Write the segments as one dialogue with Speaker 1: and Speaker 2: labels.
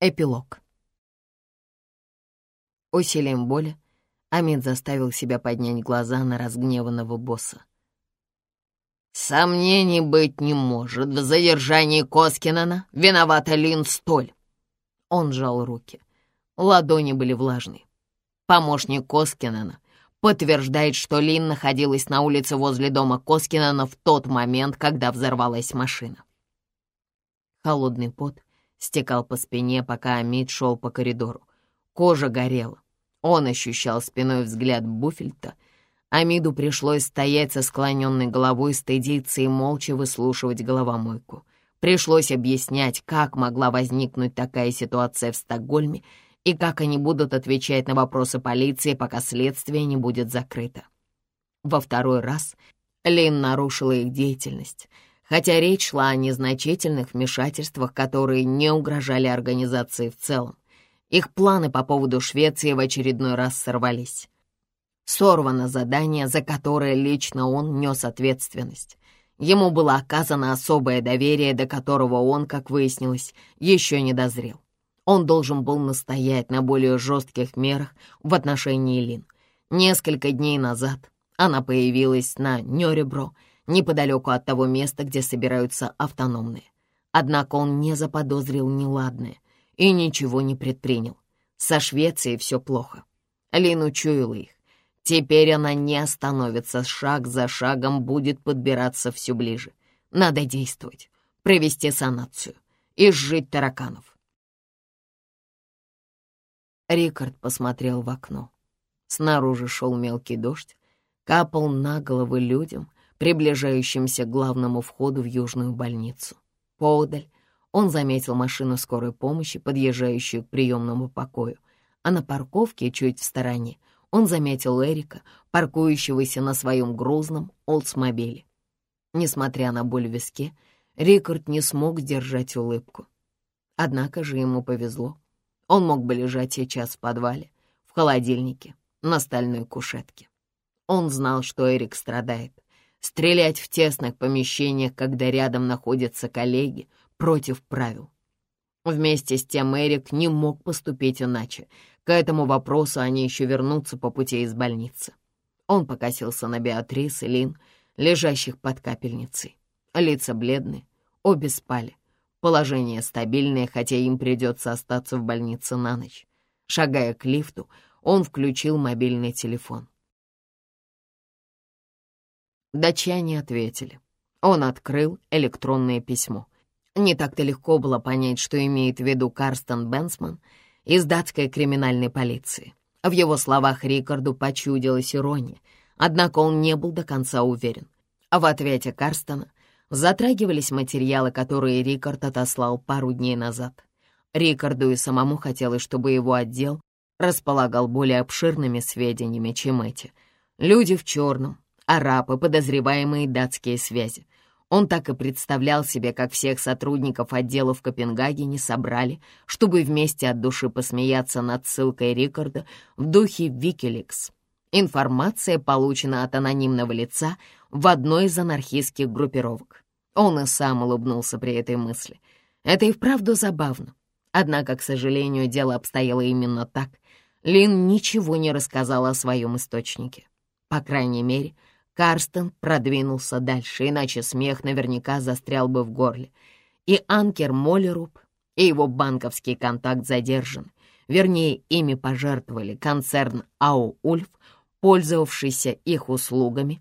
Speaker 1: Эпилог. Усилием боли Амид заставил себя поднять глаза на разгневанного босса.
Speaker 2: «Сомнений быть не может. В задержании Коскинена виновата Лин Столь».
Speaker 1: Он сжал руки. Ладони были влажные. Помощник Коскинена подтверждает, что Лин находилась на улице возле дома Коскинена в тот момент, когда взорвалась машина. Холодный пот стекал по спине, пока Амид шел по коридору. Кожа горела. Он ощущал спиной взгляд Буфельта. Амиду пришлось стоять со склоненной головой, стыдиться и молча выслушивать головомойку. Пришлось объяснять, как могла возникнуть такая ситуация в Стокгольме и как они будут отвечать на вопросы полиции, пока следствие не будет закрыто. Во второй раз Лин нарушила их деятельность, хотя речь шла о незначительных вмешательствах, которые не угрожали организации в целом. Их планы по поводу Швеции в очередной раз сорвались. Сорвано задание, за которое лично он нес ответственность. Ему было оказано особое доверие, до которого он, как выяснилось, еще не дозрел. Он должен был настоять на более жестких мерах в отношении Лин. Несколько дней назад она появилась на Нёребро, неподалеку от того места, где собираются автономные. Однако он не заподозрил неладное и ничего не предпринял. Со Швецией все плохо. Лин учуяла их. Теперь она не остановится, шаг за шагом будет подбираться все ближе. Надо действовать, провести санацию и сжить тараканов. Рикард посмотрел в окно. Снаружи шел мелкий дождь, капал на головы людям, приближающимся к главному входу в южную больницу. Поодаль он заметил машину скорой помощи, подъезжающую к приемному покою, а на парковке, чуть в стороне, он заметил Эрика, паркующегося на своем грузном Олдсмобиле. Несмотря на боль в виске, Рикард не смог сдержать улыбку. Однако же ему повезло. Он мог бы лежать сейчас в подвале, в холодильнике, на стальной кушетке. Он знал, что Эрик страдает. Стрелять в тесных помещениях, когда рядом находятся коллеги, против правил. Вместе с тем Эрик не мог поступить иначе. К этому вопросу они еще вернутся по пути из больницы. Он покосился на Беатрис и Лин, лежащих под капельницей. Лица бледные, обе спали. Положение стабильное, хотя им придется остаться в больнице на ночь. Шагая к лифту, он включил мобильный телефон. Датчане ответили. Он открыл электронное письмо. Не так-то легко было понять, что имеет в виду Карстен Бенсман из датской криминальной полиции. В его словах Рикарду почудилась ирония, однако он не был до конца уверен. В ответе Карстена затрагивались материалы, которые Рикард отослал пару дней назад. Рикарду и самому хотелось, чтобы его отдел располагал более обширными сведениями, чем эти. Люди в черном, арабы, подозреваемые датские связи. Он так и представлял себе, как всех сотрудников отдела в Копенгагене собрали, чтобы вместе от души посмеяться над ссылкой Рикарда в духе Викиликс. Информация получена от анонимного лица в одной из анархистских группировок. Он и сам улыбнулся при этой мысли. Это и вправду забавно. Однако, к сожалению, дело обстояло именно так. Лин ничего не рассказала о своем источнике. По крайней мере, Карстен продвинулся дальше, иначе смех наверняка застрял бы в горле. И Анкер Моллеруб, и его банковский контакт задержан. Вернее, ими пожертвовали концерн Ау Ульф, пользовавшийся их услугами,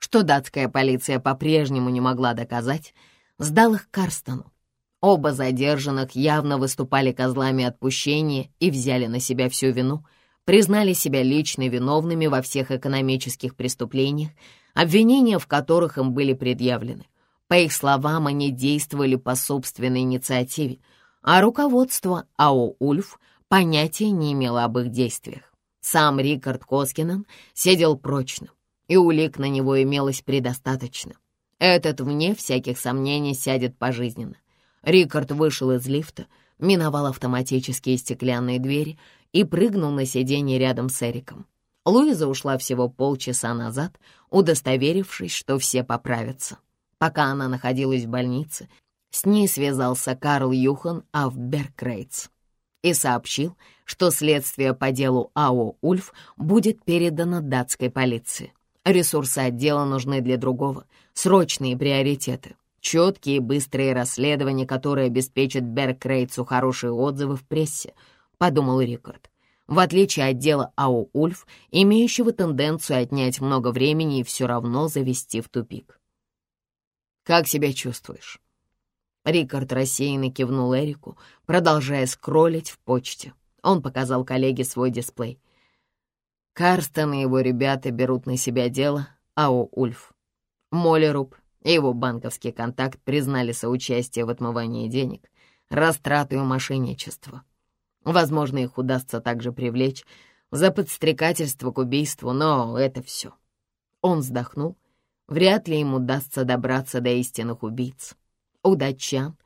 Speaker 1: что датская полиция по-прежнему не могла доказать, сдал их Карстену. Оба задержанных явно выступали козлами отпущения и взяли на себя всю вину, признали себя лично виновными во всех экономических преступлениях, обвинения в которых им были предъявлены. По их словам, они действовали по собственной инициативе, а руководство АО «Ульф» понятия не имело об их действиях. Сам Рикард Коскинен сидел прочно, и улик на него имелось предостаточно. Этот, вне всяких сомнений, сядет пожизненно. Рикард вышел из лифта, миновал автоматические стеклянные двери и прыгнул на сиденье рядом с Эриком. Луиза ушла всего полчаса назад, удостоверившись, что все поправятся. Пока она находилась в больнице, с ней связался Карл Юхан Афберкрейц. и сообщил, что следствие по делу АО «Ульф» будет передано датской полиции. Ресурсы отдела нужны для другого, срочные приоритеты, четкие и быстрые расследования, которые обеспечат Беркрейцу хорошие отзывы в прессе, подумал Рикард. В отличие от дела АО «Ульф», имеющего тенденцию отнять много времени и все равно завести в тупик. «Как себя чувствуешь?» Рикард рассеянно кивнул Эрику, продолжая скроллить в почте. Он показал коллеге свой дисплей. Карстен и его ребята берут на себя дело АО «Ульф». Моллеруб и его банковский контакт признали соучастие в отмывании денег, растрату и мошенничество. Возможно, их удастся также привлечь за подстрекательство к убийству, но это все. Он вздохнул. Вряд ли им удастся добраться до истинных убийц. У датчан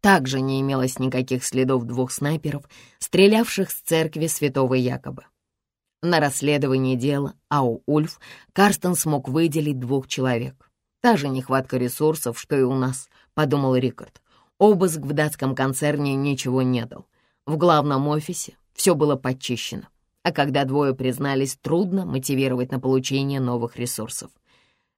Speaker 1: также не имелось никаких следов двух снайперов, стрелявших с церкви святого Якоба. На расследовании дела АУ «Ульф» Карстен смог выделить двух человек. Та же нехватка ресурсов, что и у нас, подумал Рикард. Обыск в датском концерне ничего не дал. В главном офисе все было подчищено. А когда двое признались, трудно мотивировать на получение новых ресурсов.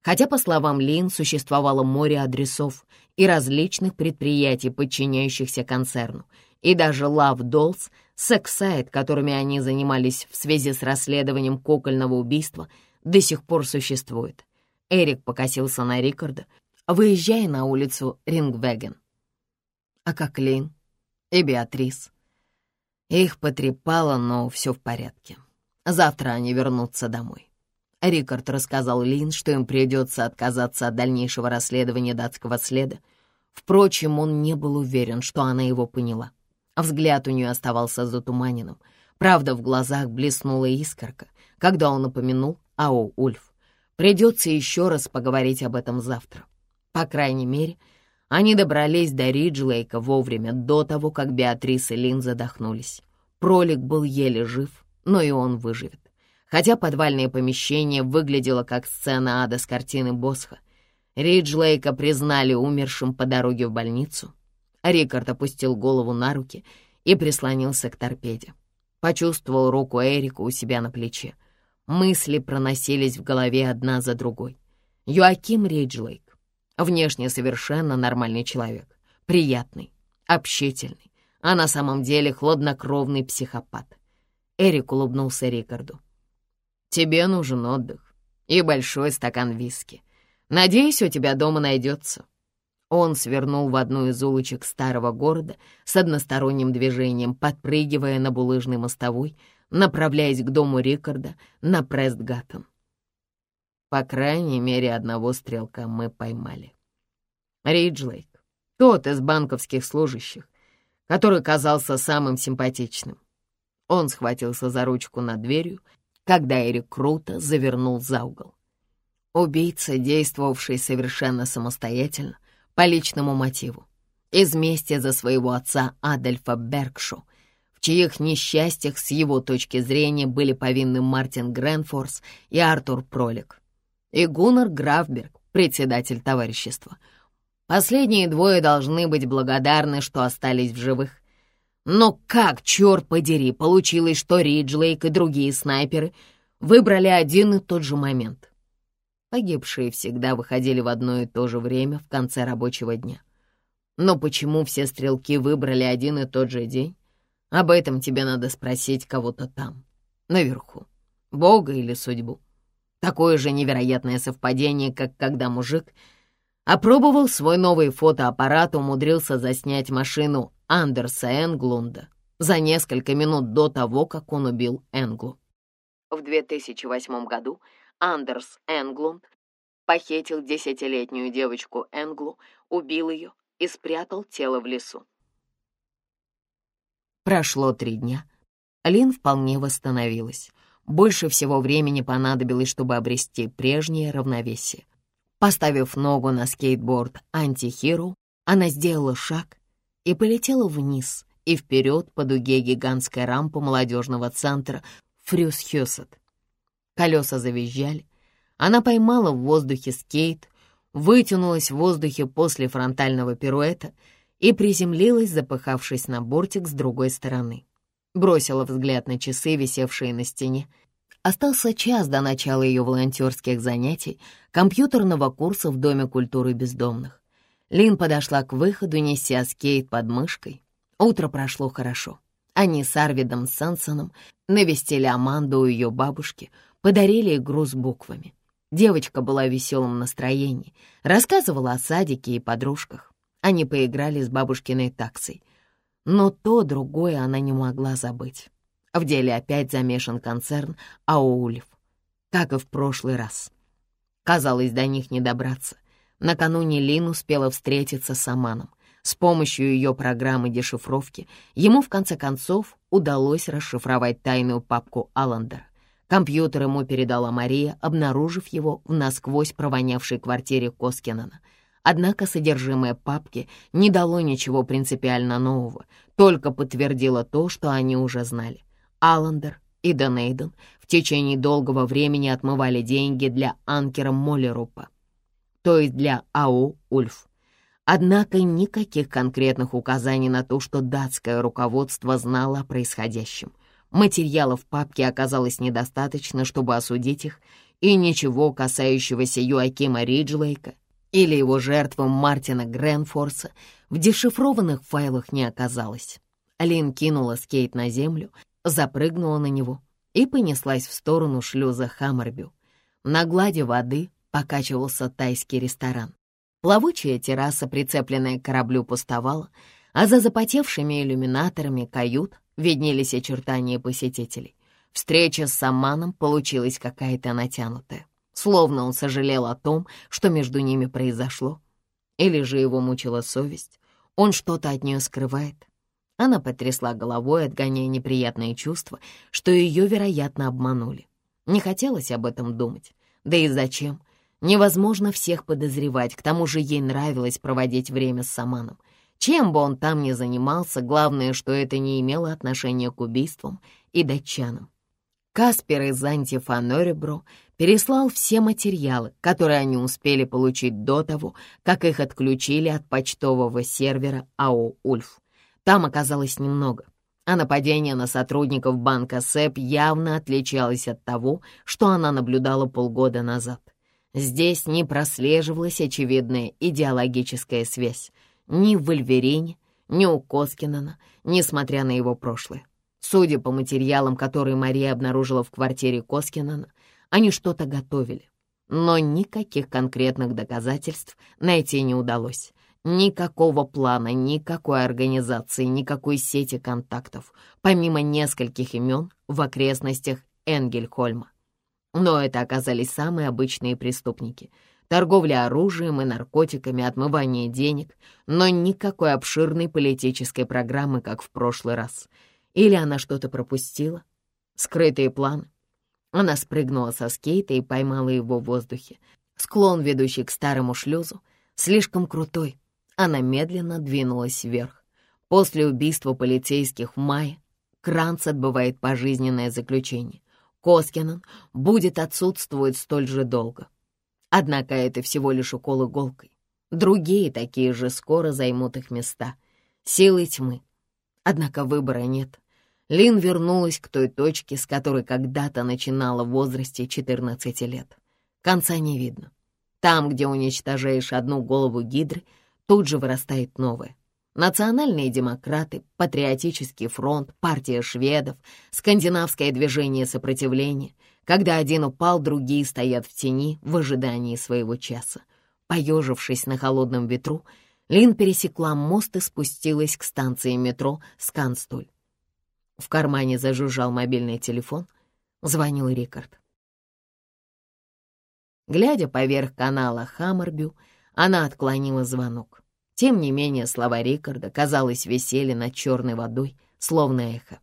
Speaker 1: Хотя, по словам Лин, существовало море адресов и различных предприятий, подчиняющихся концерну, и даже Love Dolls, секс-сайт, которыми они занимались в связи с расследованием кукольного убийства, до сих пор существует. Эрик покосился на Рикарда, выезжая на улицу Рингвеген. А как Лин и Беатрис? Их потрепало, но все в порядке. Завтра они вернутся домой. Рикард рассказал Лин, что им придется отказаться от дальнейшего расследования датского следа. Впрочем, он не был уверен, что она его поняла. Взгляд у нее оставался затуманенным. Правда, в глазах блеснула искорка, когда он упомянул Ао Ульф. Придется еще раз поговорить об этом завтра. По крайней мере, они добрались до Риджлейка вовремя, до того, как Беатрис и Лин задохнулись. Пролик был еле жив, но и он выживет. Хотя подвальное помещение выглядело как сцена ада с картины Босха, Риджлейка признали умершим по дороге в больницу. Рикард опустил голову на руки и прислонился к торпеде. Почувствовал руку Эрика у себя на плече. Мысли проносились в голове одна за другой. Юаким Риджлейк. Внешне совершенно нормальный человек. Приятный, общительный, а на самом деле хладнокровный психопат. Эрик улыбнулся Рикарду. Тебе нужен отдых и большой стакан виски. Надеюсь, у тебя дома найдется». Он свернул в одну из улочек старого города с односторонним движением, подпрыгивая на булыжной мостовой, направляясь к дому Рикарда на Престгаттон. По крайней мере, одного стрелка мы поймали. Риджлейк, тот из банковских служащих, который казался самым симпатичным. Он схватился за ручку над дверью когда Эрик круто завернул за угол. Убийца, действовавший совершенно самостоятельно, по личному мотиву, из мести за своего отца Адольфа Бергшу, в чьих несчастьях с его точки зрения были повинны Мартин Гренфорс и Артур Пролик, и Гуннар Графберг, председатель товарищества. Последние двое должны быть благодарны, что остались в живых, но как, черт подери, получилось, что Риджлейк и другие снайперы выбрали один и тот же момент? Погибшие всегда выходили в одно и то же время в конце рабочего дня. Но почему все стрелки выбрали один и тот же день? Об этом тебе надо спросить кого-то там, наверху. Бога или судьбу. Такое же невероятное совпадение, как когда мужик опробовал свой новый фотоаппарат, умудрился заснять машину Андерса Энглунда за несколько минут до того, как он убил Энглу. В 2008 году Андерс Энглунд похитил десятилетнюю девочку Энглу, убил ее и спрятал тело в лесу. Прошло три дня. Лин вполне восстановилась. Больше всего времени понадобилось, чтобы обрести прежнее равновесие. Поставив ногу на скейтборд антихиру, она сделала шаг и полетела вниз и вперед по дуге гигантской рампы молодежного центра Фрюс Хьюсет. Колеса завизжали. Она поймала в воздухе скейт, вытянулась в воздухе после фронтального пируэта и приземлилась, запыхавшись на бортик с другой стороны. Бросила взгляд на часы, висевшие на стене. Остался час до начала ее волонтерских занятий, компьютерного курса в Доме культуры бездомных. Лин подошла к выходу, неся скейт под мышкой. Утро прошло хорошо. Они с Арвидом Сансоном навестили Аманду у ее бабушки, подарили игру с буквами. Девочка была в веселом настроении, рассказывала о садике и подружках. Они поиграли с бабушкиной таксой. Но то, другое она не могла забыть. В деле опять замешан концерн Аоулев, как и в прошлый раз. Казалось, до них не добраться. Накануне Лин успела встретиться с Аманом. С помощью ее программы дешифровки ему, в конце концов, удалось расшифровать тайную папку Аллендера. Компьютер ему передала Мария, обнаружив его в насквозь провонявшей квартире Коскинена. Однако содержимое папки не дало ничего принципиально нового, только подтвердило то, что они уже знали. Аллендер и Донейден в течение долгого времени отмывали деньги для анкера Моллерупа, то есть для АО «Ульф». Однако никаких конкретных указаний на то, что датское руководство знало о происходящем. Материалов в папке оказалось недостаточно, чтобы осудить их, и ничего касающегося Юакима Риджлейка или его жертвы Мартина Гренфорса в дешифрованных файлах не оказалось. Лин кинула скейт на землю, запрыгнула на него и понеслась в сторону шлюза Хаммербю. На глади воды покачивался тайский ресторан. Плавучая терраса, прицепленная к кораблю, пустовала, а за запотевшими иллюминаторами кают виднелись очертания посетителей. Встреча с Саманом получилась какая-то натянутая, словно он сожалел о том, что между ними произошло. Или же его мучила совесть, он что-то от нее скрывает. Она потрясла головой, отгоняя неприятные чувства, что ее, вероятно, обманули. Не хотелось об этом думать. Да и зачем? Невозможно всех подозревать, к тому же ей нравилось проводить время с Саманом. Чем бы он там ни занимался, главное, что это не имело отношения к убийствам и датчанам. Каспер из Антифаноребро переслал все материалы, которые они успели получить до того, как их отключили от почтового сервера АО «Ульф». Там оказалось немного, а нападение на сотрудников банка СЭП явно отличалось от того, что она наблюдала полгода назад. Здесь не прослеживалась очевидная идеологическая связь ни в Вольверине, ни у Коскинена, несмотря на его прошлое. Судя по материалам, которые Мария обнаружила в квартире Коскинена, они что-то готовили. Но никаких конкретных доказательств найти не удалось. Никакого плана, никакой организации, никакой сети контактов, помимо нескольких имен в окрестностях Энгельхольма. Но это оказались самые обычные преступники. Торговля оружием и наркотиками, отмывание денег, но никакой обширной политической программы, как в прошлый раз. Или она что-то пропустила? Скрытые планы? Она спрыгнула со скейта и поймала его в воздухе. Склон, ведущий к старому шлюзу, слишком крутой. Она медленно двинулась вверх. После убийства полицейских в мае Кранц отбывает пожизненное заключение. Коскинен будет отсутствовать столь же долго. Однако это всего лишь укол иголкой. Другие такие же скоро займут их места. Силы тьмы. Однако выбора нет. Лин вернулась к той точке, с которой когда-то начинала в возрасте 14 лет. Конца не видно. Там, где уничтожаешь одну голову гидры, тут же вырастает новая. Национальные демократы, Патриотический фронт, партия шведов, скандинавское движение сопротивления. Когда один упал, другие стоят в тени в ожидании своего часа. Поежившись на холодном ветру, Лин пересекла мост и спустилась к станции метро Сканстуль. В кармане зажужжал мобильный телефон. Звонил Рикард. Глядя поверх канала Хаммербю, она отклонила звонок. Тем не менее, слова Рикарда, казалось, висели над черной водой, словно эхо.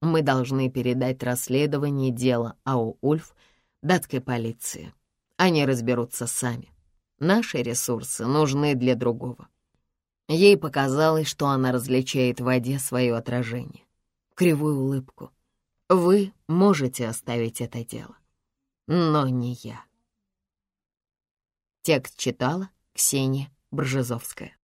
Speaker 1: Мы должны передать расследование дела АО «Ульф» датской полиции. Они разберутся сами. Наши ресурсы нужны для другого. Ей показалось, что она различает в воде свое отражение. Кривую улыбку. Вы можете оставить это дело, но не я. Текст читала Ксения Бржезовская.